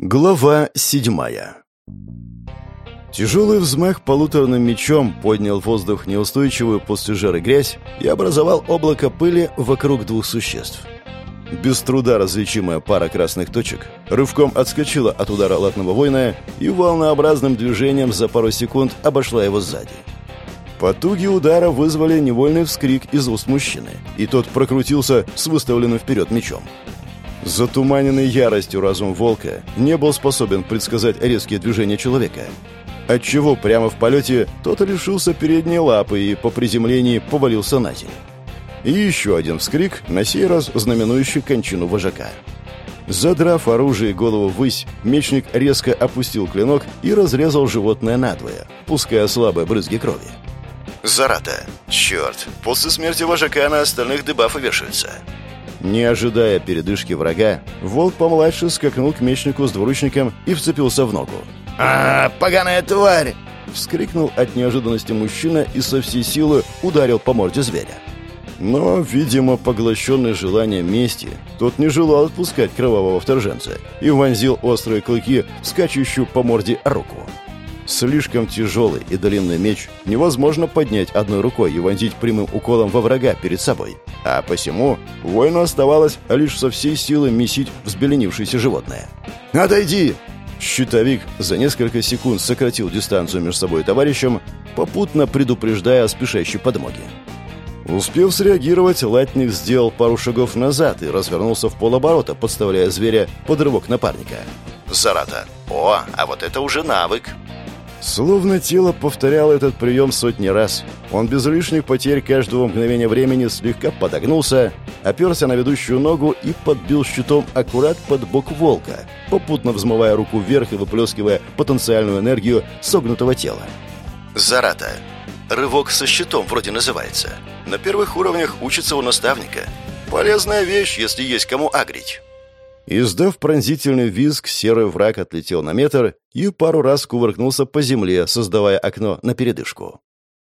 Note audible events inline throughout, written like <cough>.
Глава седьмая Тяжелый взмах полуторным мечом поднял воздух неустойчивую после жары грязь и образовал облако пыли вокруг двух существ. Без труда различимая пара красных точек рывком отскочила от удара латного воина и волнообразным движением за пару секунд обошла его сзади. Потуги удара вызвали невольный вскрик из уст мужчины, и тот прокрутился с выставленным вперед мечом. Затуманенный яростью разум волка не был способен предсказать резкие движения человека. Отчего прямо в полете тот лишился передней лапы и по приземлении повалился на землю. И еще один вскрик, на сей раз знаменующий кончину вожака. Задрав оружие и голову ввысь, мечник резко опустил клинок и разрезал животное надвое, пуская слабые брызги крови. Зарата. Черт, после смерти вожака на остальных дебафы вешаются. Не ожидая передышки врага, волк помладше скакнул к мечнику с двуручником и вцепился в ногу. «А, поганая тварь!» Вскрикнул от неожиданности мужчина и со всей силы ударил по морде зверя. Но, видимо, поглощенный желанием мести, тот не желал отпускать кровавого вторженца и вонзил острые клыки в скачущую по морде руку. Слишком тяжелый и длинный меч невозможно поднять одной рукой и вонзить прямым уколом во врага перед собой. А посему воину оставалось лишь со всей силы месить взбеленившееся животное. «Отойди!» Щитовик за несколько секунд сократил дистанцию между собой и товарищем, попутно предупреждая о спешащей подмоге. Успев среагировать, латник сделал пару шагов назад и развернулся в полоборота, подставляя зверя под рывок напарника. «Зарата! О, а вот это уже навык!» Словно тело повторяло этот прием сотни раз. Он без лишних потерь каждого мгновения времени слегка подогнулся, оперся на ведущую ногу и подбил щитом аккурат под бок волка, попутно взмывая руку вверх и выплескивая потенциальную энергию согнутого тела. Зарата. Рывок со щитом вроде называется. На первых уровнях учится у наставника. Полезная вещь, если есть кому агрить. Издав пронзительный визг, серый враг отлетел на метр и пару раз кувыркнулся по земле, создавая окно на передышку.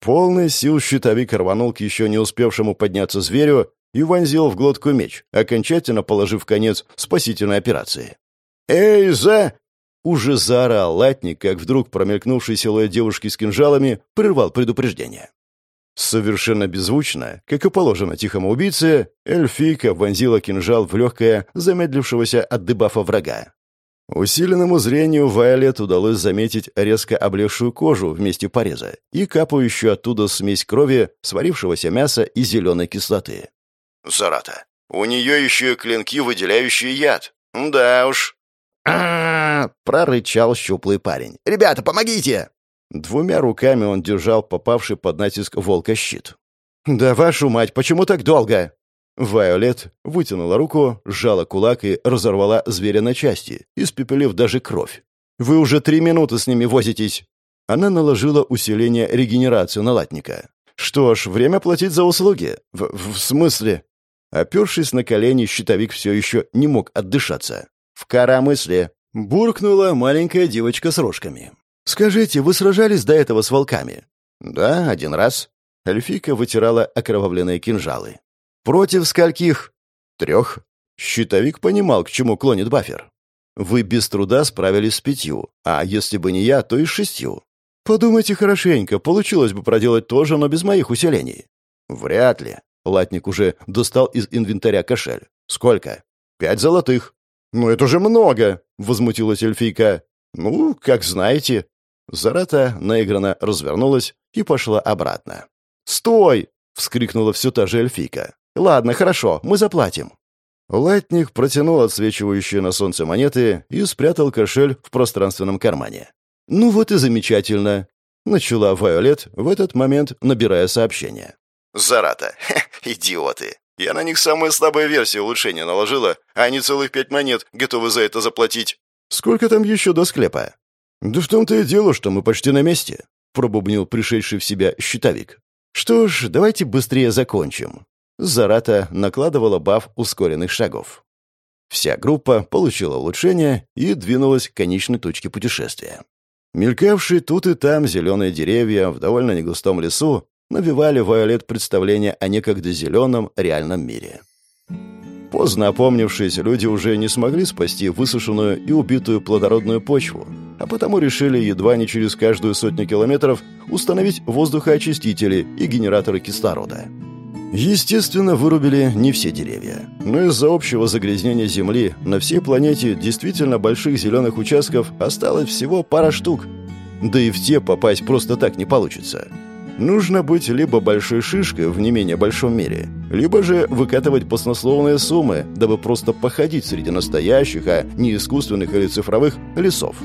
Полный сил щитовик рванул к еще не успевшему подняться зверю и вонзил в глотку меч, окончательно положив конец спасительной операции. «Эй, за...» Уже заорал латник, как вдруг промелькнувший силуэт девушки с кинжалами прервал предупреждение. Совершенно беззвучно, как и положено тихому убийце, эльфийка вонзила кинжал в легкое, замедлившегося от дебафа врага. Усиленному зрению Вайолет удалось заметить резко облегшую кожу в пореза и капающую оттуда смесь крови, сварившегося мяса и зеленой кислоты. «Зарата, у нее еще клинки, выделяющие яд. Да уж». А прорычал щуплый парень. «Ребята, помогите!» Двумя руками он держал попавший под натиск волка щит. «Да вашу мать, почему так долго?» Вайолет вытянула руку, сжала кулак и разорвала зверя на части, испепелив даже кровь. «Вы уже три минуты с ними возитесь!» Она наложила усиление регенерации на латника. «Что ж, время платить за услуги. В, в смысле?» Опершись на колени, щитовик все еще не мог отдышаться. «В коромысле!» — буркнула маленькая девочка с рожками. «Скажите, вы сражались до этого с волками?» «Да, один раз». Эльфийка вытирала окровавленные кинжалы. «Против скольких?» «Трех». Щитовик понимал, к чему клонит Баффер. «Вы без труда справились с пятью, а если бы не я, то и с шестью. Подумайте хорошенько, получилось бы проделать то же, но без моих усилений». «Вряд ли». Латник уже достал из инвентаря кошель. «Сколько?» «Пять золотых». «Ну это же много!» — возмутилась эльфийка. «Ну, как знаете». Зарата наигранно развернулась и пошла обратно. «Стой!» — вскрикнула все та же эльфийка. «Ладно, хорошо, мы заплатим». Латник протянул отсвечивающие на солнце монеты и спрятал кошель в пространственном кармане. «Ну вот и замечательно», — начала Вайолет в этот момент, набирая сообщение. «Зарата! Хе, идиоты! Я на них самые слабые версии улучшения наложила, а они целых пять монет готовы за это заплатить». «Сколько там еще до склепа?» «Да в том-то и дело, что мы почти на месте», — пробубнил пришедший в себя щитовик. «Что ж, давайте быстрее закончим». Зарата накладывала баф ускоренных шагов. Вся группа получила улучшение и двинулась к конечной точке путешествия. Мелькавшие тут и там зеленые деревья в довольно негустом лесу навевали Вайолет представление о некогда зеленом реальном мире. Поздно опомнившись, люди уже не смогли спасти высушенную и убитую плодородную почву, а потому решили едва не через каждую сотню километров установить воздухоочистители и генераторы кислорода. Естественно, вырубили не все деревья. Но из-за общего загрязнения Земли на всей планете действительно больших зеленых участков осталось всего пара штук. Да и в те попасть просто так не получится. Нужно быть либо большой шишкой в не менее большом мире, либо же выкатывать баснословные суммы, дабы просто походить среди настоящих, а не искусственных или цифровых лесов.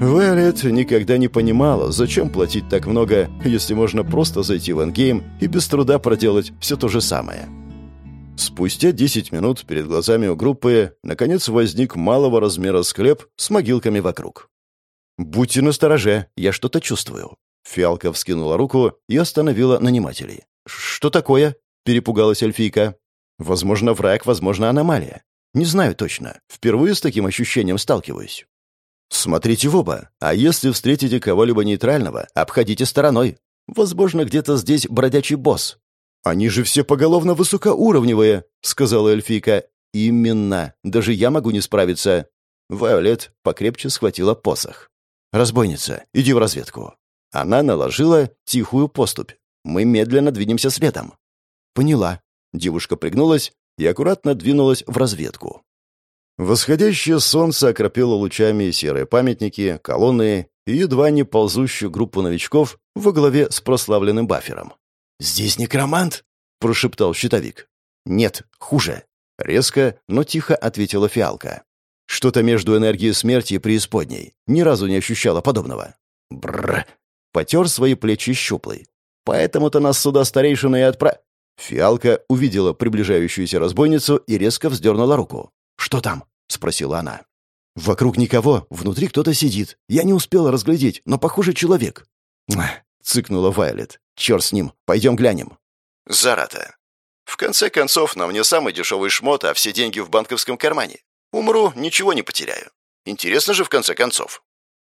Вайлет никогда не понимала, зачем платить так много, если можно просто зайти в эндгейм и без труда проделать все то же самое. Спустя 10 минут перед глазами у группы наконец возник малого размера склеп с могилками вокруг. «Будьте настороже, я что-то чувствую». Фиалка вскинула руку и остановила нанимателей. «Что такое?» — перепугалась эльфийка. «Возможно, враг, возможно, аномалия. Не знаю точно. Впервые с таким ощущением сталкиваюсь». Смотрите в оба, а если встретите кого-либо нейтрального, обходите стороной. Возможно, где-то здесь бродячий босс. Они же все поголовно высокоуровневые, сказала эльфийка. Именно. Даже я могу не справиться. Вайолет покрепче схватила посох. Разбойница, иди в разведку. Она наложила тихую поступь. Мы медленно двинемся следом. Поняла. Девушка пригнулась и аккуратно двинулась в разведку. Восходящее солнце окропило лучами серые памятники, колонны и едва не ползущую группу новичков во главе с прославленным бафером. «Здесь некромант?» — прошептал щитовик. «Нет, хуже». Резко, но тихо ответила фиалка. Что-то между энергией смерти и преисподней. Ни разу не ощущала подобного. Бррр. Потер свои плечи щуплый. Поэтому-то нас сюда старейшина и отпра... Фиалка увидела приближающуюся разбойницу и резко вздернула руку. «Что там?» — спросила она. «Вокруг никого, внутри кто-то сидит. Я не успела разглядеть, но, похоже, человек». цыкнула Вайлет. «Черт с ним, пойдем глянем». Зарата. В конце концов, на мне самый дешевый шмот, а все деньги в банковском кармане. Умру, ничего не потеряю. Интересно же, в конце концов.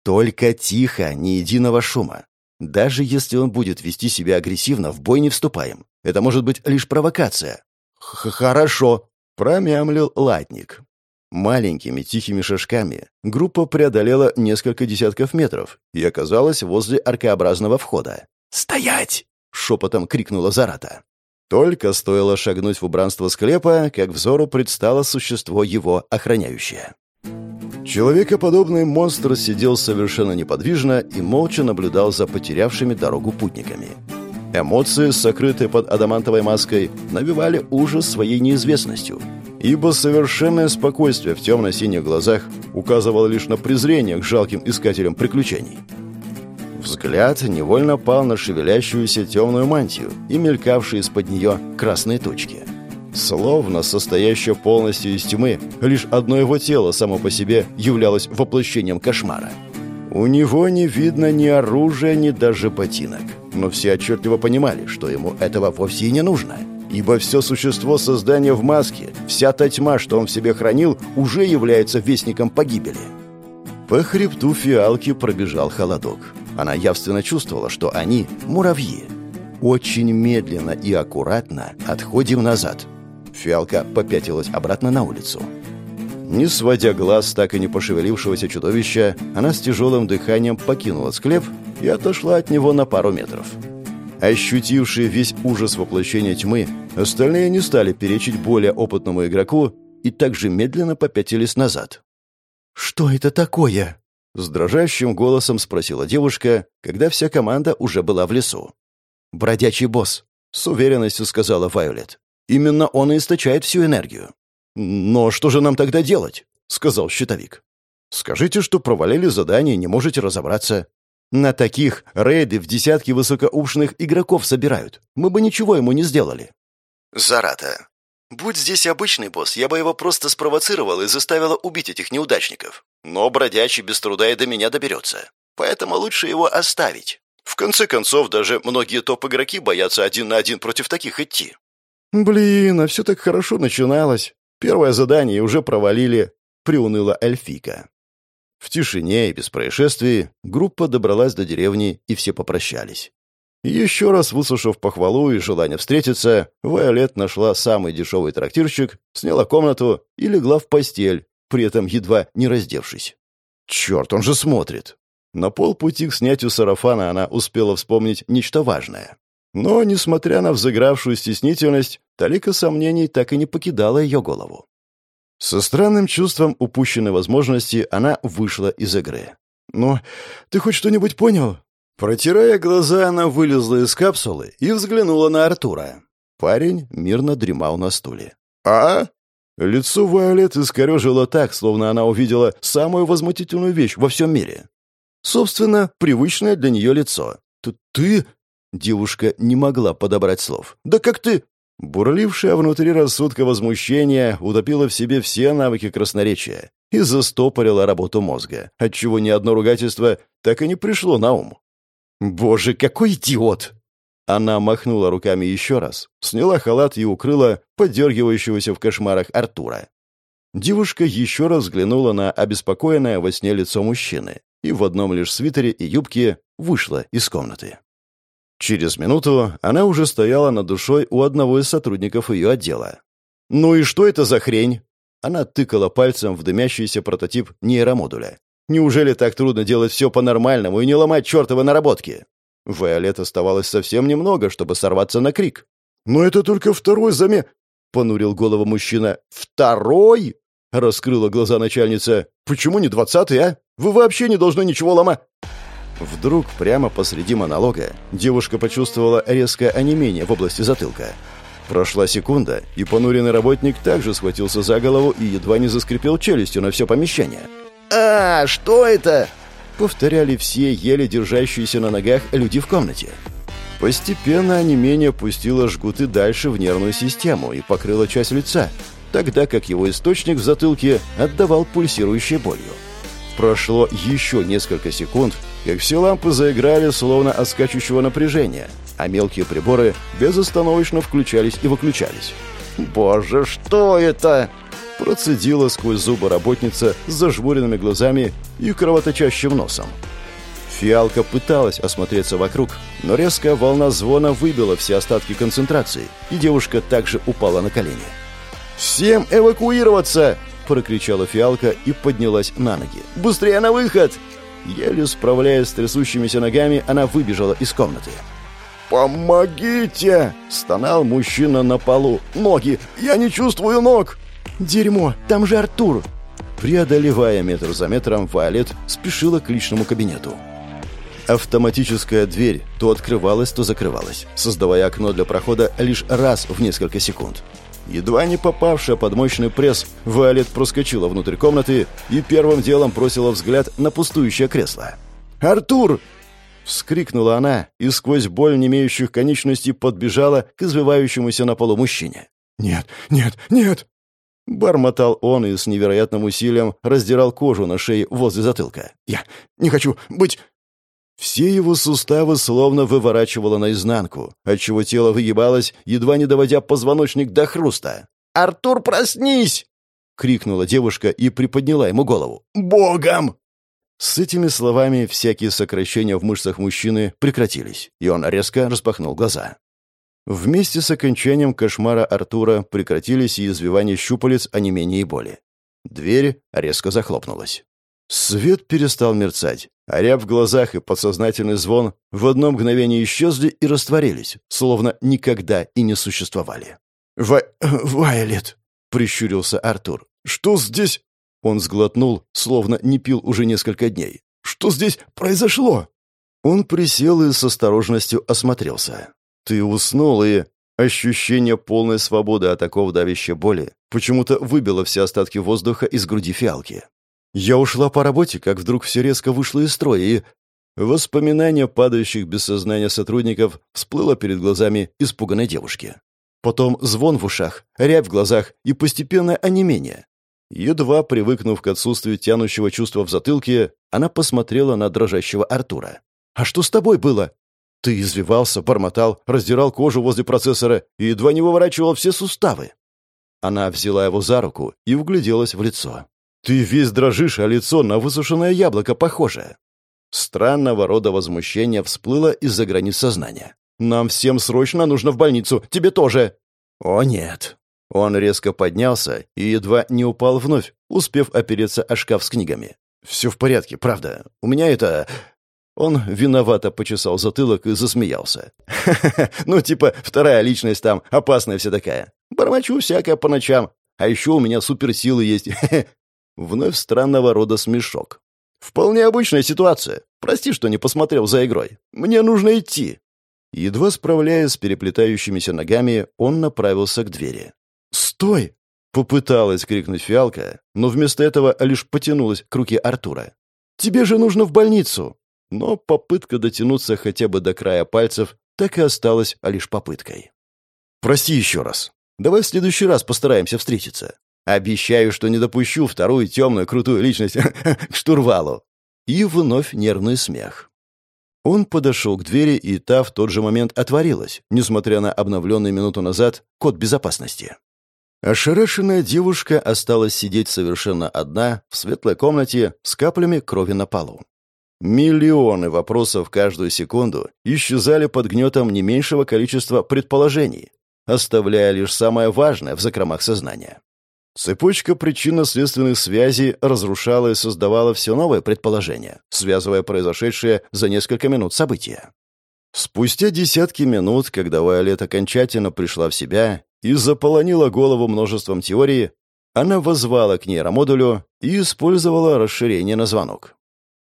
Только тихо, ни единого шума. Даже если он будет вести себя агрессивно, в бой не вступаем. Это может быть лишь провокация. Х «Хорошо», — промямлил латник. Маленькими тихими шажками группа преодолела несколько десятков метров и оказалась возле аркообразного входа. «Стоять!» — шепотом крикнула Зарата. Только стоило шагнуть в убранство склепа, как взору предстало существо его охраняющее. Человекоподобный монстр сидел совершенно неподвижно и молча наблюдал за потерявшими дорогу путниками. Эмоции, сокрытые под адамантовой маской, навевали ужас своей неизвестностью — ибо совершенное спокойствие в темно-синих глазах указывало лишь на презрение к жалким искателям приключений. Взгляд невольно пал на шевелящуюся темную мантию и мелькавшие из-под нее красные точки. Словно состоящее полностью из тьмы, лишь одно его тело само по себе являлось воплощением кошмара. У него не видно ни оружия, ни даже ботинок. Но все отчетливо понимали, что ему этого вовсе и не нужно — ибо все существо создания в маске, вся та тьма, что он в себе хранил, уже является вестником погибели. По хребту фиалки пробежал холодок. Она явственно чувствовала, что они — муравьи. Очень медленно и аккуратно отходим назад. Фиалка попятилась обратно на улицу. Не сводя глаз так и не пошевелившегося чудовища, она с тяжелым дыханием покинула склеп и отошла от него на пару метров. Ощутившие весь ужас воплощения тьмы, остальные не стали перечить более опытному игроку и также медленно попятились назад. «Что это такое?» — с дрожащим голосом спросила девушка, когда вся команда уже была в лесу. «Бродячий босс», — с уверенностью сказала Вайолет. «Именно он и источает всю энергию». «Но что же нам тогда делать?» — сказал щитовик. «Скажите, что провалили задание не можете разобраться. На таких рейды в десятки высокоушных игроков собирают. Мы бы ничего ему не сделали. Зарата. Будь здесь обычный босс, я бы его просто спровоцировал и заставила убить этих неудачников. Но бродячий без труда и до меня доберется. Поэтому лучше его оставить. В конце концов, даже многие топ-игроки боятся один на один против таких идти. «Блин, а все так хорошо начиналось. Первое задание уже провалили», — приуныла эльфика. В тишине и без происшествий группа добралась до деревни, и все попрощались. Еще раз выслушав похвалу и желание встретиться, Вайолет нашла самый дешевый трактирщик, сняла комнату и легла в постель, при этом едва не раздевшись. Черт, он же смотрит. На полпути к снятию сарафана она успела вспомнить нечто важное. Но, несмотря на взыгравшую стеснительность, талика сомнений так и не покидала ее голову. Со странным чувством упущенной возможности она вышла из игры. «Ну, ты хоть что-нибудь понял?» Протирая глаза, она вылезла из капсулы и взглянула на Артура. Парень мирно дремал на стуле. «А?» Лицо Вайолет искорежило так, словно она увидела самую возмутительную вещь во всем мире. Собственно, привычное для нее лицо. «Ты...», ты... Девушка не могла подобрать слов. «Да как ты...» Бурлившее внутри рассудка возмущение утопило в себе все навыки красноречия и застопорило работу мозга, отчего ни одно ругательство так и не пришло на ум. «Боже, какой идиот!» Она махнула руками еще раз, сняла халат и укрыла подергивающегося в кошмарах Артура. Девушка еще раз взглянула на обеспокоенное во сне лицо мужчины и в одном лишь свитере и юбке вышла из комнаты. Через минуту она уже стояла над душой у одного из сотрудников ее отдела. «Ну и что это за хрень?» Она тыкала пальцем в дымящийся прототип нейромодуля. Неужели так трудно делать все по-нормальному и не ломать чертовы наработки? Виолет оставалось совсем немного, чтобы сорваться на крик. «Но это только второй заме...» — понурил голову мужчина. «Второй?» — раскрыла глаза начальница. «Почему не двадцатый, а? Вы вообще не должны ничего ломать!» Вдруг, прямо посреди монолога, девушка почувствовала резкое онемение в области затылка. Прошла секунда, и понуренный работник также схватился за голову и едва не заскрипел челюстью на все помещение. «А, что это?» Повторяли все еле держащиеся на ногах люди в комнате. Постепенно онемение пустило жгуты дальше в нервную систему и покрыло часть лица, тогда как его источник в затылке отдавал пульсирующей болью. Прошло еще несколько секунд, как все лампы заиграли, словно от скачущего напряжения, а мелкие приборы безостановочно включались и выключались. «Боже, что это?» Процедила сквозь зубы работница с зажмуренными глазами и кровоточащим носом. Фиалка пыталась осмотреться вокруг, но резкая волна звона выбила все остатки концентрации, и девушка также упала на колени. «Всем эвакуироваться!» – прокричала Фиалка и поднялась на ноги. «Быстрее на выход!» Еле справляясь с трясущимися ногами, она выбежала из комнаты. «Помогите!» – стонал мужчина на полу. «Ноги! Я не чувствую ног!» «Дерьмо! Там же Артур!» Преодолевая метр за метром, Виолет спешила к личному кабинету. Автоматическая дверь то открывалась, то закрывалась, создавая окно для прохода лишь раз в несколько секунд. Едва не попавшая под мощный пресс, Виолет проскочила внутрь комнаты и первым делом бросила взгляд на пустующее кресло. «Артур!» Вскрикнула она и сквозь боль не имеющих конечностей подбежала к извивающемуся на полу мужчине. «Нет, нет, нет!» Бормотал он и с невероятным усилием раздирал кожу на шее возле затылка. «Я не хочу быть...» Все его суставы словно выворачивало наизнанку, отчего тело выгибалось, едва не доводя позвоночник до хруста. «Артур, проснись!» — крикнула девушка и приподняла ему голову. «Богом!» С этими словами всякие сокращения в мышцах мужчины прекратились, и он резко распахнул глаза. Вместе с окончанием кошмара Артура прекратились и извивания щупалец, а не менее боли. Дверь резко захлопнулась. Свет перестал мерцать, а ряб в глазах и подсознательный звон в одно мгновение исчезли и растворились, словно никогда и не существовали. «Ва... Вайолет!» — прищурился Артур. «Что здесь?» Он сглотнул, словно не пил уже несколько дней. «Что здесь произошло?» Он присел и с осторожностью осмотрелся. Ты уснул, и ощущение полной свободы от такого давящей боли почему-то выбило все остатки воздуха из груди фиалки. Я ушла по работе, как вдруг все резко вышло из строя, и... Воспоминание падающих без сознания сотрудников всплыло перед глазами испуганной девушки. Потом звон в ушах, рябь в глазах и постепенное онемение. Едва привыкнув к отсутствию тянущего чувства в затылке, она посмотрела на дрожащего Артура. «А что с тобой было?» Ты извивался, бормотал, раздирал кожу возле процессора и едва не выворачивал все суставы. Она взяла его за руку и угляделась в лицо. Ты весь дрожишь, а лицо на высушенное яблоко похоже. Странного рода возмущение всплыло из-за границ сознания. «Нам всем срочно нужно в больницу! Тебе тоже!» «О, нет!» Он резко поднялся и едва не упал вновь, успев опереться о шкаф с книгами. «Все в порядке, правда. У меня это...» Он виновато почесал затылок и засмеялся. «Ха-ха-ха, <laughs> ну типа вторая личность там, опасная вся такая. Бормочу всякое по ночам. А еще у меня суперсилы есть. <laughs> Вновь странного рода смешок. «Вполне обычная ситуация. Прости, что не посмотрел за игрой. Мне нужно идти». Едва справляясь с переплетающимися ногами, он направился к двери. «Стой!» — попыталась крикнуть фиалка, но вместо этого лишь потянулась к руке Артура. «Тебе же нужно в больницу!» Но попытка дотянуться хотя бы до края пальцев так и осталась лишь попыткой. «Прости еще раз. Давай в следующий раз постараемся встретиться. Обещаю, что не допущу вторую темную крутую личность <laughs> к штурвалу». И вновь нервный смех. Он подошел к двери, и та в тот же момент отворилась, несмотря на обновленный минуту назад код безопасности. Ошарашенная девушка осталась сидеть совершенно одна в светлой комнате с каплями крови на полу. Миллионы вопросов каждую секунду исчезали под гнетом не меньшего количества предположений, оставляя лишь самое важное в закромах сознания. Цепочка причинно-следственных связей разрушала и создавала все новые предположения, связывая произошедшее за несколько минут события. Спустя десятки минут, когда Вайолет окончательно пришла в себя и заполонила голову множеством теорий, она возвала к нейромодулю и использовала расширение на звонок.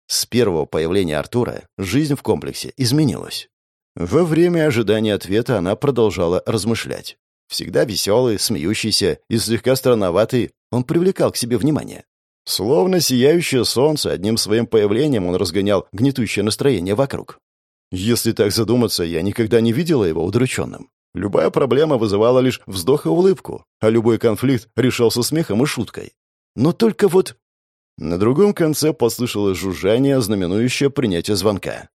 С первого появления Артура жизнь в комплексе изменилась. Во время ожидания ответа она продолжала размышлять. Всегда веселый, смеющийся и слегка странноватый, он привлекал к себе внимание. Словно сияющее солнце, одним своим появлением он разгонял гнетущее настроение вокруг. Если так задуматься, я никогда не видела его удрученным. Любая проблема вызывала лишь вздох и улыбку, а любой конфликт решался смехом и шуткой. Но только вот... На другом конце послышалось жужжание, знаменующее принятие звонка.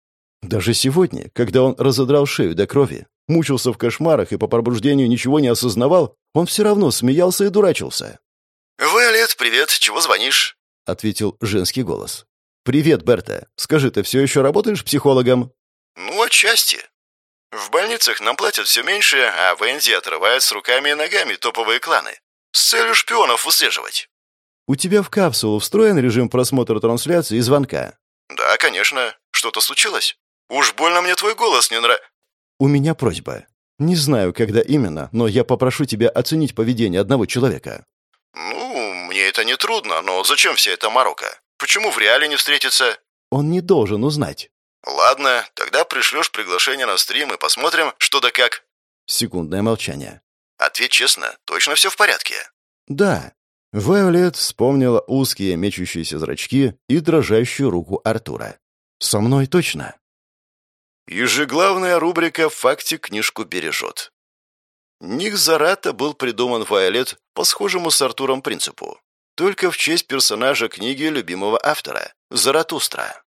Даже сегодня, когда он разодрал шею до крови, мучился в кошмарах и по пробуждению ничего не осознавал, он все равно смеялся и дурачился. «Виолет, привет, чего звонишь?» — ответил женский голос. «Привет, Берта. Скажи, ты все еще работаешь психологом?» «Ну, отчасти. В больницах нам платят все меньше, а в Энди отрывают с руками и ногами топовые кланы. С целью шпионов выслеживать». «У тебя в капсулу встроен режим просмотра трансляции и звонка?» «Да, конечно. Что-то случилось? Уж больно мне твой голос не нравится». «У меня просьба. Не знаю, когда именно, но я попрошу тебя оценить поведение одного человека». «Ну, мне это не трудно, но зачем вся эта морока? Почему в реале не встретиться?» «Он не должен узнать». «Ладно, тогда пришлешь приглашение на стрим и посмотрим, что да как». Секундное молчание. «Ответь честно, точно все в порядке?» «Да». Вайолет вспомнила узкие мечущиеся зрачки и дрожащую руку Артура. «Со мной точно». Ежеглавная рубрика «Факти книжку бережет». Ник Зарата был придуман Вайолет по схожему с Артуром принципу, только в честь персонажа книги любимого автора – Заратустра.